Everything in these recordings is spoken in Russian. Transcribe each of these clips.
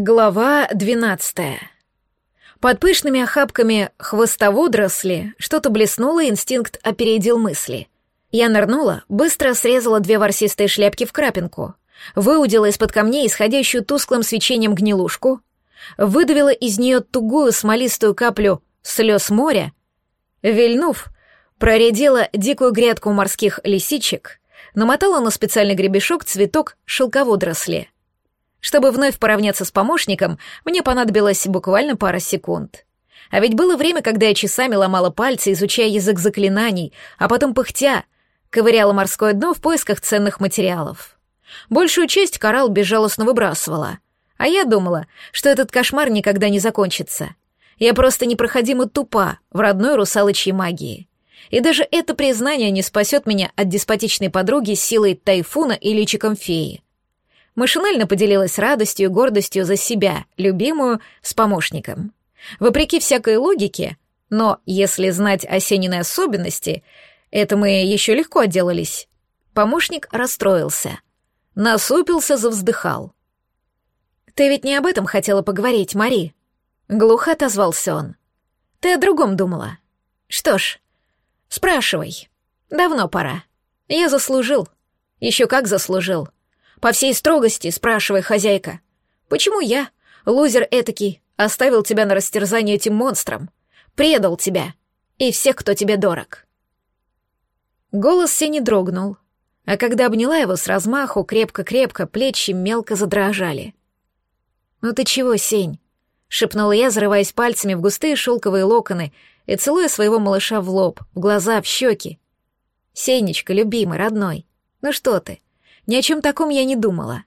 Глава двенадцатая. Под пышными охапками хвостоводросли что-то блеснуло, инстинкт опередил мысли. Я нырнула, быстро срезала две ворсистые шляпки в крапинку, выудила из-под камней исходящую тусклым свечением гнилушку, выдавила из нее тугую смолистую каплю слез моря, вильнув, проредила дикую грядку морских лисичек, намотала на специальный гребешок цветок шелководросли — чтобы вновь поравняться с помощником, мне понадобилось буквально пара секунд. А ведь было время, когда я часами ломала пальцы, изучая язык заклинаний, а потом пыхтя, ковыряла морское дно в поисках ценных материалов. Большую часть коралл безжалостно выбрасывала. А я думала, что этот кошмар никогда не закончится. Я просто непроходимо тупа в родной русалочьей магии. И даже это признание не спасет меня от деспотичной подруги с силой тайфуна и личиком феи. Машинально поделилась радостью и гордостью за себя, любимую, с помощником. Вопреки всякой логике, но если знать осенние особенности, это мы еще легко отделались. Помощник расстроился. Насупился, завздыхал. «Ты ведь не об этом хотела поговорить, Мари?» Глухо отозвался он. «Ты о другом думала. Что ж, спрашивай. Давно пора. Я заслужил. Еще как заслужил. По всей строгости, спрашивай, хозяйка. Почему я, лузер этакий, оставил тебя на растерзание этим монстром? Предал тебя и всех, кто тебе дорог. Голос Сени дрогнул, а когда обняла его с размаху, крепко-крепко, плечи мелко задрожали. «Ну ты чего, Сень?» — шепнула я, зарываясь пальцами в густые шелковые локоны и целуя своего малыша в лоб, в глаза, в щеки. «Сенечка, любимый, родной, ну что ты? Ни о чем таком я не думала.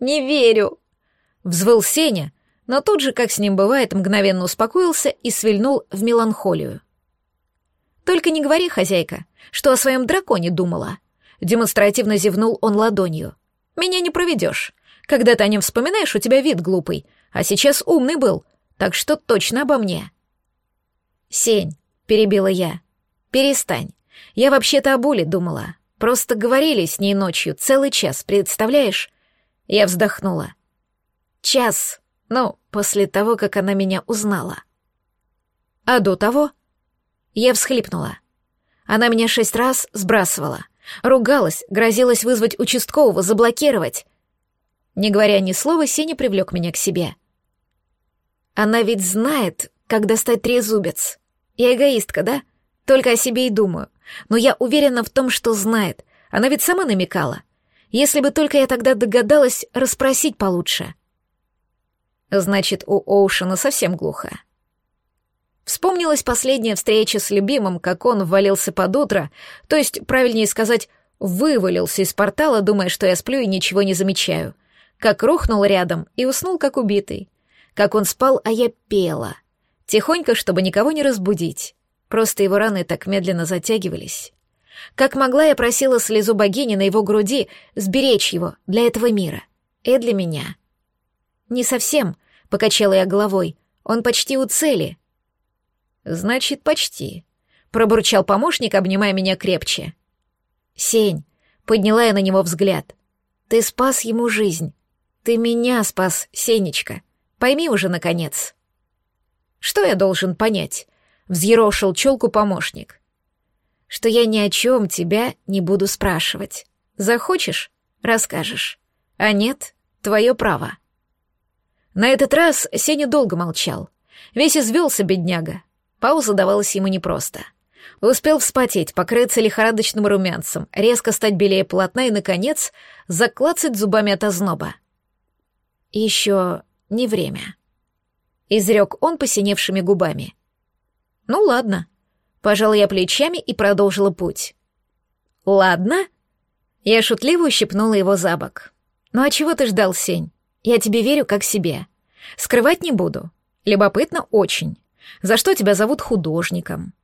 «Не верю!» — взвыл Сеня, но тут же, как с ним бывает, мгновенно успокоился и свильнул в меланхолию. «Только не говори, хозяйка, что о своем драконе думала». Демонстративно зевнул он ладонью. «Меня не проведешь. Когда ты о нем вспоминаешь, у тебя вид глупый, а сейчас умный был, так что точно обо мне». «Сень», — перебила я, — «перестань. Я вообще-то о Буле думала. Просто говорили с ней ночью целый час, представляешь? Я вздохнула. Час, ну, после того, как она меня узнала. А до того? Я всхлипнула. Она меня шесть раз сбрасывала, ругалась, грозилась вызвать участкового, заблокировать. Не говоря ни слова, Сеня привлек меня к себе. Она ведь знает, как достать трезубец. Я эгоистка, да? Только о себе и думаю. Но я уверена в том, что знает. Она ведь сама намекала. Если бы только я тогда догадалась расспросить получше. Значит, у Оушена совсем глухо. Вспомнилась последняя встреча с любимым, как он ввалился под утро, то есть, правильнее сказать, вывалился из портала, думая, что я сплю и ничего не замечаю. Как рухнул рядом и уснул, как убитый. Как он спал, а я пела. Тихонько, чтобы никого не разбудить. Просто его раны так медленно затягивались. Как могла, я просила слезу богини на его груди сберечь его для этого мира. И для меня. «Не совсем», — покачала я головой. «Он почти у цели». «Значит, почти», — пробурчал помощник, обнимая меня крепче. «Сень», — подняла я на него взгляд. «Ты спас ему жизнь. Ты меня спас, Сенечка. Пойми уже, наконец». «Что я должен понять?» Взъерошил челку помощник. «Что я ни о чем тебя не буду спрашивать. Захочешь — расскажешь. А нет — твое право». На этот раз Сеня долго молчал. Весь извелся бедняга. Пауза давалась ему непросто. Успел вспотеть, покрыться лихорадочным румянцем, резко стать белее полотна и, наконец, заклацать зубами от озноба. «Еще не время», — изрек он посиневшими губами. Ну ладно. Пожала я плечами и продолжила путь. Ладно? Я шутливо ущипнула его за бок. Ну а чего ты ждал, Сень? Я тебе верю как себе. Скрывать не буду. Любопытно очень. За что тебя зовут художником?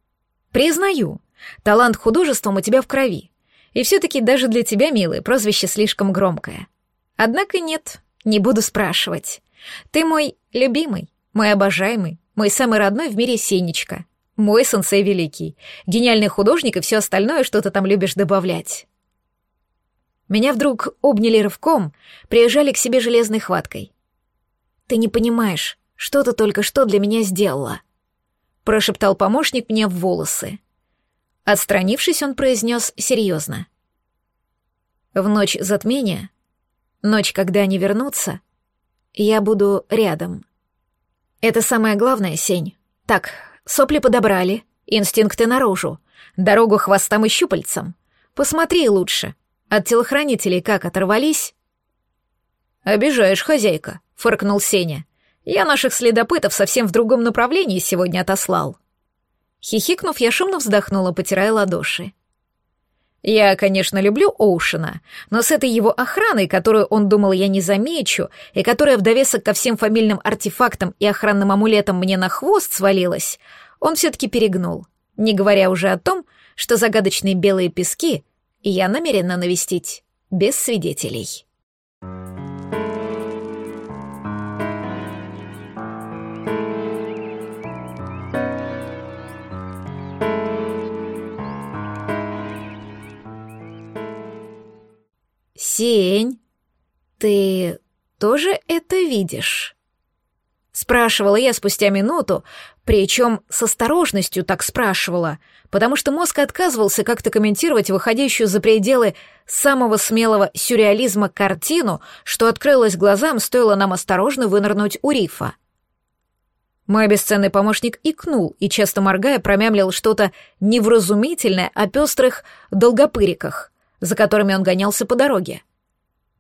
Признаю, талант художеством у тебя в крови. И все-таки даже для тебя, милый, прозвище слишком громкое. Однако нет, не буду спрашивать. Ты мой любимый, мой обожаемый, мой самый родной в мире Сенечка. Мой сенсей великий. Гениальный художник и все остальное, что ты там любишь добавлять. Меня вдруг обняли рывком, приезжали к себе железной хваткой. Ты не понимаешь, что ты только что для меня сделала. Прошептал помощник мне в волосы. Отстранившись, он произнес серьезно. В ночь затмения, ночь, когда они вернутся, я буду рядом. Это самое главное, Сень. Так, сопли подобрали, инстинкты наружу, дорогу хвостам и щупальцам. Посмотри лучше. От телохранителей как оторвались? «Обижаешь, хозяйка», — фыркнул Сеня. «Я наших следопытов совсем в другом направлении сегодня отослал». Хихикнув, я шумно вздохнула, потирая ладоши. Я, конечно, люблю Оушена, но с этой его охраной, которую он думал я не замечу, и которая в довесок ко всем фамильным артефактам и охранным амулетам мне на хвост свалилась, он все-таки перегнул, не говоря уже о том, что загадочные белые пески я намерена навестить без свидетелей. «Сень, ты тоже это видишь?» Спрашивала я спустя минуту, причем с осторожностью так спрашивала, потому что мозг отказывался как-то комментировать выходящую за пределы самого смелого сюрреализма картину, что открылась глазам, стоило нам осторожно вынырнуть у рифа. Мой бесценный помощник икнул и, часто моргая, промямлил что-то невразумительное о пестрых долгопыриках за которыми он гонялся по дороге.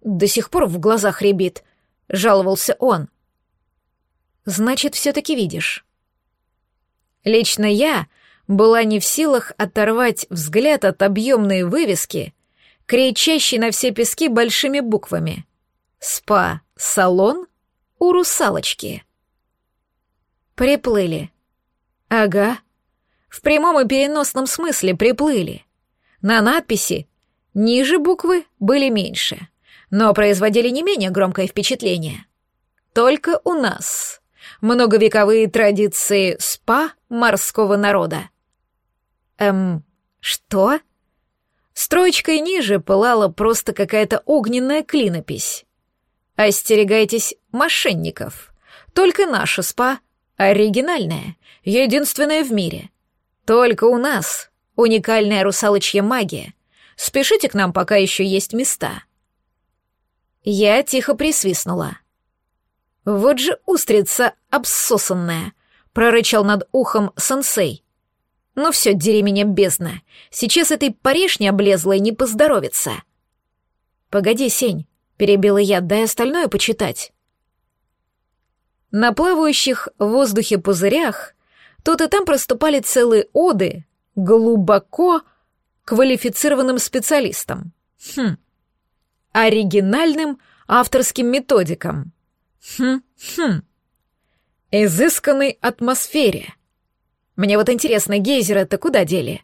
До сих пор в глазах рябит, жаловался он. Значит, все-таки видишь. Лично я была не в силах оторвать взгляд от объемной вывески, кричащей на все пески большими буквами. «Спа-салон у русалочки». Приплыли. Ага. В прямом и переносном смысле приплыли. На надписи Ниже буквы были меньше, но производили не менее громкое впечатление. Только у нас многовековые традиции спа морского народа. Эм, что? Строчкой ниже пылала просто какая-то огненная клинопись. Остерегайтесь мошенников. Только наша спа оригинальная, единственная в мире. Только у нас уникальная русалочья магия — Спешите к нам, пока еще есть места». Я тихо присвистнула. «Вот же устрица обсосанная!» — прорычал над ухом сенсей. «Ну все, дери меня бездна. Сейчас этой парешне облезлой не поздоровится». «Погоди, Сень», — перебила я, — «дай остальное почитать». На плавающих в воздухе пузырях тут и там проступали целые оды, глубоко квалифицированным специалистом. Хм. Оригинальным авторским методикам. Хм-хм. Изысканной атмосфере. Мне вот интересно, гейзеры-то куда дели?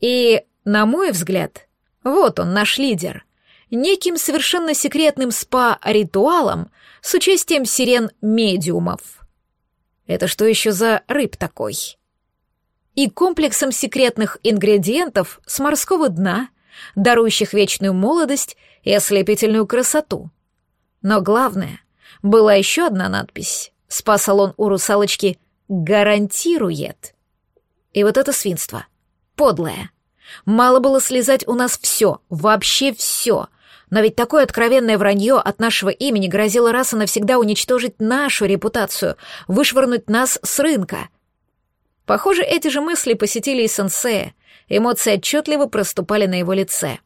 И, на мой взгляд, вот он, наш лидер. Неким совершенно секретным спа-ритуалом с участием сирен-медиумов. Это что еще за рыб такой? И комплексом секретных ингредиентов с морского дна, дарующих вечную молодость и ослепительную красоту. Но главное, была еще одна надпись. Спа-салон у русалочки гарантирует. И вот это свинство. Подлое. Мало было слезать у нас все, вообще все. Но ведь такое откровенное вранье от нашего имени грозило раз и навсегда уничтожить нашу репутацию, вышвырнуть нас с рынка — Похоже, эти же мысли посетили и сенсея, эмоции отчетливо проступали на его лице.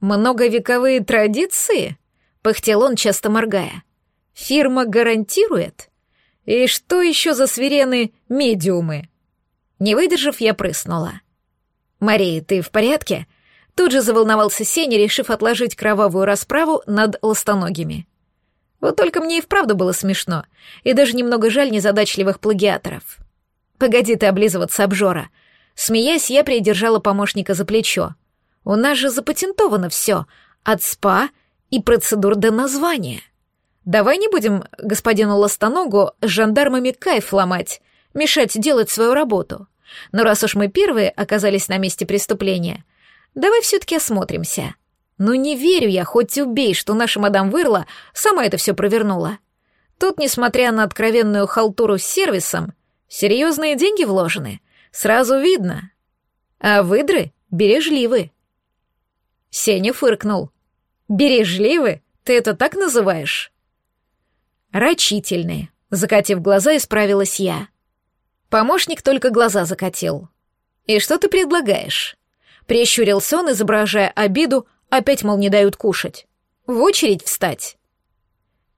«Многовековые традиции?» — пыхтел он, часто моргая. «Фирма гарантирует? И что еще за свирены медиумы?» Не выдержав, я прыснула. «Мария, ты в порядке?» Тут же заволновался Сеня, решив отложить кровавую расправу над ластоногими. Вот только мне и вправду было смешно, и даже немного жаль незадачливых плагиаторов. «Погоди ты облизываться, обжора!» Смеясь, я придержала помощника за плечо. «У нас же запатентовано все, от спа и процедур до названия. Давай не будем господину Ластоногу с жандармами кайф ломать, мешать делать свою работу. Но раз уж мы первые оказались на месте преступления, давай все-таки осмотримся. Ну не верю я, хоть убей, что наша мадам Вырла сама это все провернула. Тут, несмотря на откровенную халтуру с сервисом, серьезные деньги вложены, сразу видно. А выдры бережливы. Сеня фыркнул. «Бережливы? Ты это так называешь?» «Рачительные», — закатив глаза, исправилась я. Помощник только глаза закатил. «И что ты предлагаешь?» Прищурился он, изображая обиду, опять, мол, не дают кушать. «В очередь встать?»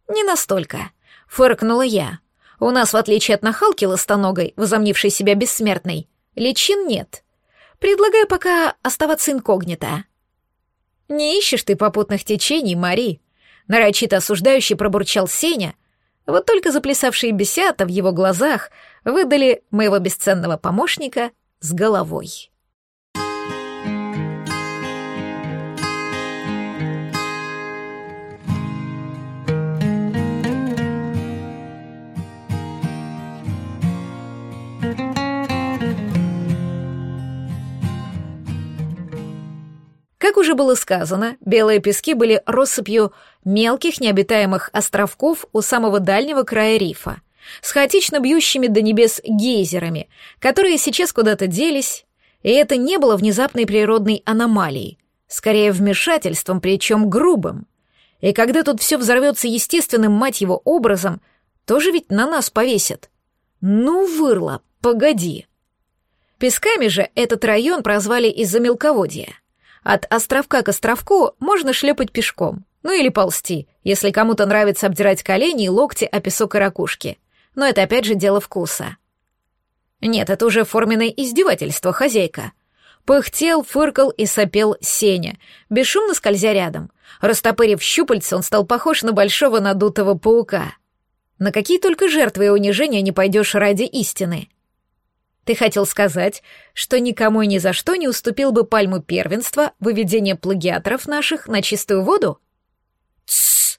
«Не настолько», — фыркнула я. «У нас, в отличие от нахалки ластоногой, возомнившей себя бессмертной, личин нет. Предлагаю пока оставаться инкогнито». «Не ищешь ты попутных течений, Мари», — нарочито осуждающий пробурчал Сеня, вот только заплясавшие бесята в его глазах выдали моего бесценного помощника с головой. Как уже было сказано, белые пески были россыпью мелких необитаемых островков у самого дальнего края рифа, с хаотично бьющими до небес гейзерами, которые сейчас куда-то делись, и это не было внезапной природной аномалией, скорее вмешательством, причем грубым. И когда тут все взорвется естественным, мать его, образом, тоже ведь на нас повесят. Ну, вырла, погоди. Песками же этот район прозвали из-за мелководья — от островка к островку можно шлепать пешком, ну или ползти, если кому-то нравится обдирать колени и локти о песок и ракушки. Но это опять же дело вкуса. Нет, это уже форменное издевательство, хозяйка. Пыхтел, фыркал и сопел Сеня, бесшумно скользя рядом. Растопырив щупальца, он стал похож на большого надутого паука. На какие только жертвы и унижения не пойдешь ради истины. Ты хотел сказать, что никому и ни за что не уступил бы пальму первенства выведения плагиаторов наших на чистую воду? Тссс!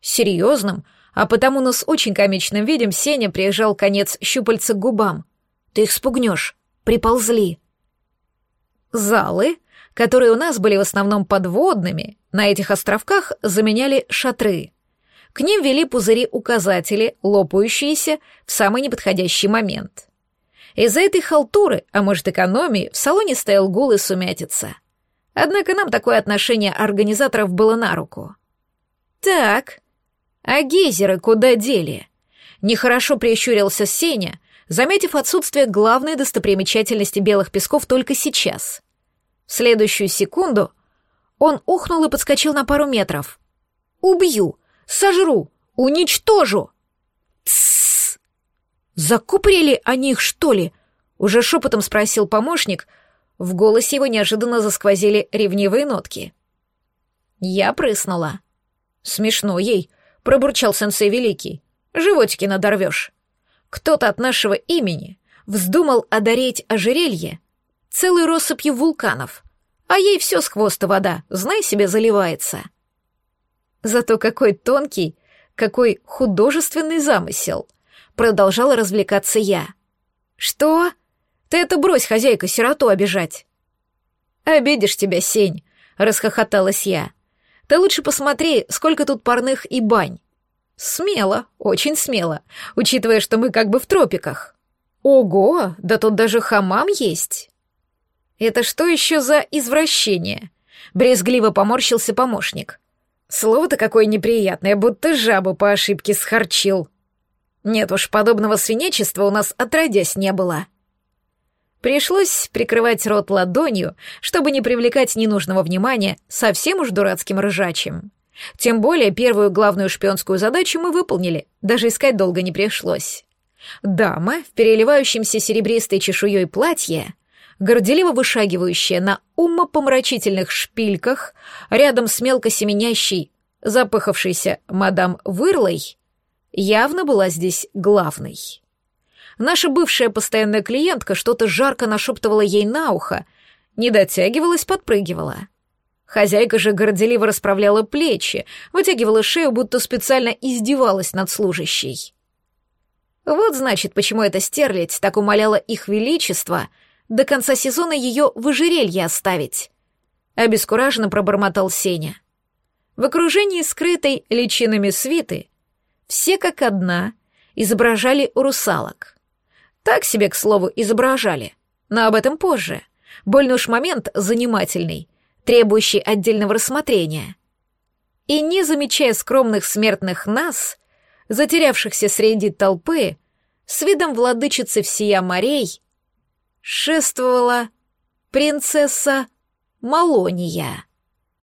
Серьезным, а потому нас очень комичным видом Сеня приезжал конец щупальца к губам. Ты их спугнешь. Приползли. Залы, которые у нас были в основном подводными, на этих островках заменяли шатры. К ним вели пузыри-указатели, лопающиеся в самый неподходящий момент. Из-за этой халтуры, а может экономии, в салоне стоял гул и сумятица. Однако нам такое отношение организаторов было на руку. Так, а гейзеры куда дели? Нехорошо прищурился Сеня, заметив отсутствие главной достопримечательности белых песков только сейчас. В следующую секунду он ухнул и подскочил на пару метров. «Убью! Сожру! Уничтожу!» «Тссс!» «Закуприли они их, что ли?» — уже шепотом спросил помощник. В голосе его неожиданно засквозили ревнивые нотки. Я прыснула. «Смешно ей», — пробурчал сенсей Великий. «Животики надорвешь. Кто-то от нашего имени вздумал одарить ожерелье целой россыпью вулканов, а ей все с хвоста вода, знай себе, заливается». Зато какой тонкий, какой художественный замысел — Продолжала развлекаться я. «Что? Ты это брось, хозяйка, сироту обижать!» «Обидишь тебя, Сень!» — расхохоталась я. «Ты лучше посмотри, сколько тут парных и бань!» «Смело, очень смело, учитывая, что мы как бы в тропиках!» «Ого, да тут даже хамам есть!» «Это что еще за извращение?» Брезгливо поморщился помощник. «Слово-то какое неприятное, будто жабу по ошибке схарчил!» Нет уж, подобного свинечества у нас отродясь не было. Пришлось прикрывать рот ладонью, чтобы не привлекать ненужного внимания совсем уж дурацким рыжачем. Тем более первую главную шпионскую задачу мы выполнили, даже искать долго не пришлось. Дама в переливающемся серебристой чешуей платье, горделиво вышагивающая на умопомрачительных шпильках, рядом с мелко семенящей, запыхавшейся мадам Вырлой, явно была здесь главной. Наша бывшая постоянная клиентка что-то жарко нашептывала ей на ухо, не дотягивалась, подпрыгивала. Хозяйка же горделиво расправляла плечи, вытягивала шею, будто специально издевалась над служащей. Вот значит, почему эта стерлядь так умоляла их величество до конца сезона ее в ожерелье оставить. Обескураженно пробормотал Сеня. В окружении скрытой личинами свиты все как одна изображали русалок. Так себе, к слову, изображали, но об этом позже. Больно уж момент занимательный, требующий отдельного рассмотрения. И не замечая скромных смертных нас, затерявшихся среди толпы, с видом владычицы всея морей, шествовала принцесса Малония.